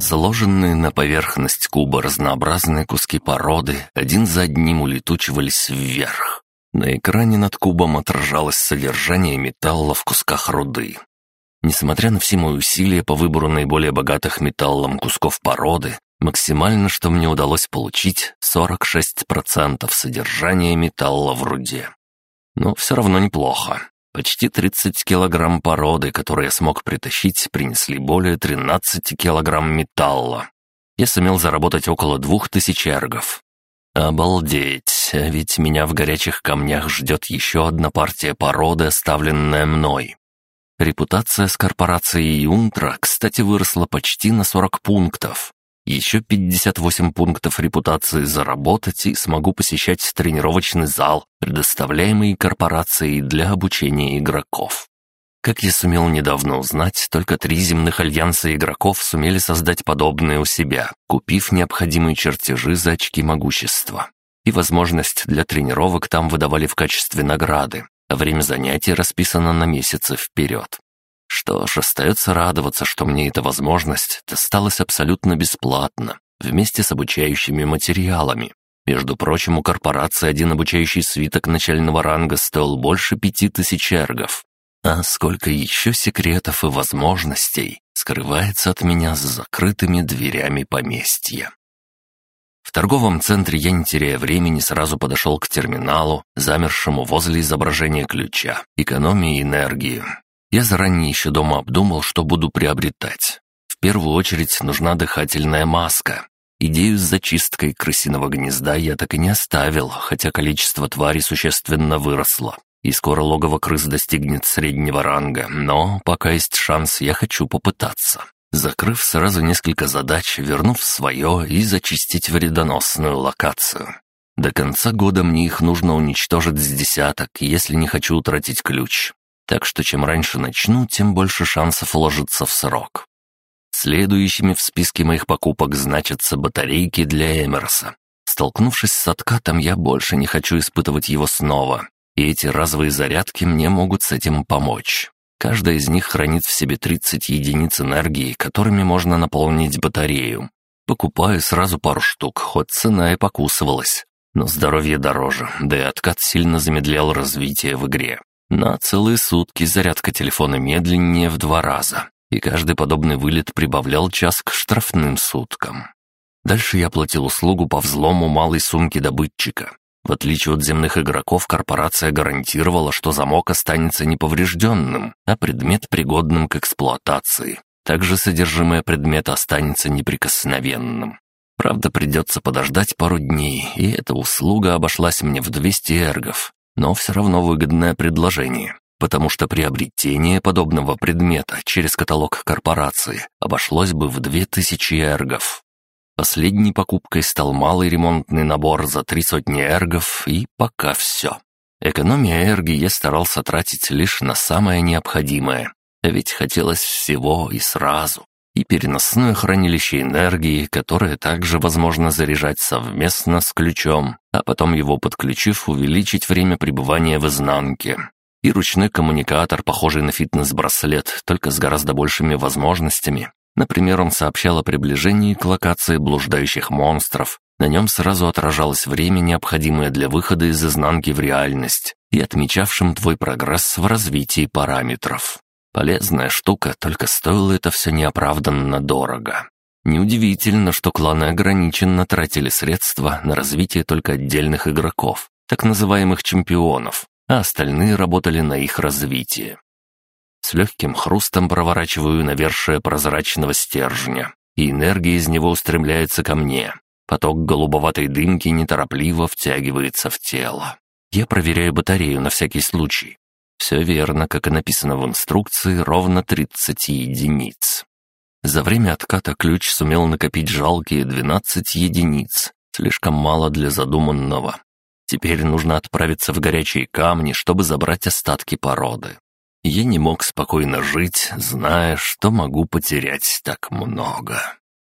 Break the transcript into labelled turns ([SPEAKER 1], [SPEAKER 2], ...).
[SPEAKER 1] Сложенные на поверхность куба разнообразные куски породы один за одним улетучивались вверх. На экране над кубом отражалось содержание металла в кусках руды. Несмотря на все мои усилия по выбору наиболее богатых металлом кусков породы, максимально, что мне удалось получить, 46% содержания металла в руде. Но все равно неплохо. Почти 30 килограмм породы, которые я смог притащить, принесли более 13 килограмм металла. Я сумел заработать около 2000 эргов. Обалдеть, ведь меня в горячих камнях ждет еще одна партия породы, оставленная мной. Репутация с корпорацией Юнтра, кстати, выросла почти на 40 пунктов. Еще 58 пунктов репутации заработать и смогу посещать тренировочный зал, предоставляемый корпорацией для обучения игроков. Как я сумел недавно узнать, только три земных альянса игроков сумели создать подобное у себя, купив необходимые чертежи за очки могущества. И возможность для тренировок там выдавали в качестве награды, а время занятий расписано на месяцы вперед. Что ж, остается радоваться, что мне эта возможность досталась абсолютно бесплатно, вместе с обучающими материалами. Между прочим, у корпорации один обучающий свиток начального ранга стоил больше пяти тысяч эргов. А сколько еще секретов и возможностей скрывается от меня с закрытыми дверями поместья. В торговом центре я, не теряя времени, сразу подошел к терминалу, замершему возле изображения ключа, экономии энергии. Я заранее еще дома обдумал, что буду приобретать. В первую очередь нужна дыхательная маска. Идею с зачисткой крысиного гнезда я так и не оставил, хотя количество тварей существенно выросло. И скоро логово крыс достигнет среднего ранга, но пока есть шанс, я хочу попытаться. Закрыв сразу несколько задач, вернув свое и зачистить вредоносную локацию. До конца года мне их нужно уничтожить с десяток, если не хочу утратить ключ. Так что чем раньше начну, тем больше шансов уложиться в срок. Следующими в списке моих покупок значатся батарейки для Эмерса. Столкнувшись с откатом, я больше не хочу испытывать его снова, и эти разовые зарядки мне могут с этим помочь. Каждая из них хранит в себе 30 единиц энергии, которыми можно наполнить батарею. Покупаю сразу пару штук, хоть цена и покусывалась. Но здоровье дороже, да и откат сильно замедлял развитие в игре. На целые сутки зарядка телефона медленнее в два раза, и каждый подобный вылет прибавлял час к штрафным суткам. Дальше я оплатил услугу по взлому малой сумки добытчика. В отличие от земных игроков, корпорация гарантировала, что замок останется неповрежденным, а предмет пригодным к эксплуатации. Также содержимое предмета останется неприкосновенным. Правда, придется подождать пару дней, и эта услуга обошлась мне в 200 эргов, но все равно выгодное предложение, потому что приобретение подобного предмета через каталог корпорации обошлось бы в 2000 эргов. Последней покупкой стал малый ремонтный набор за три сотни эргов, и пока все. Экономия эрги я старался тратить лишь на самое необходимое, ведь хотелось всего и сразу и переносное хранилище энергии, которое также возможно заряжать совместно с ключом, а потом его подключив, увеличить время пребывания в изнанке. И ручной коммуникатор, похожий на фитнес-браслет, только с гораздо большими возможностями. Например, он сообщал о приближении к локации блуждающих монстров. На нем сразу отражалось время, необходимое для выхода из изнанки в реальность, и отмечавшим твой прогресс в развитии параметров. Полезная штука, только стоило это все неоправданно дорого. Неудивительно, что кланы ограниченно тратили средства на развитие только отдельных игроков, так называемых чемпионов, а остальные работали на их развитие. С легким хрустом проворачиваю навершие прозрачного стержня, и энергия из него устремляется ко мне. Поток голубоватой дымки неторопливо втягивается в тело. Я проверяю батарею на всякий случай. Все верно, как и написано в инструкции, ровно 30 единиц. За время отката ключ сумел накопить жалкие 12 единиц, слишком мало для задуманного. Теперь нужно отправиться в горячие камни, чтобы забрать остатки породы. Я не мог спокойно жить, зная, что могу потерять так много.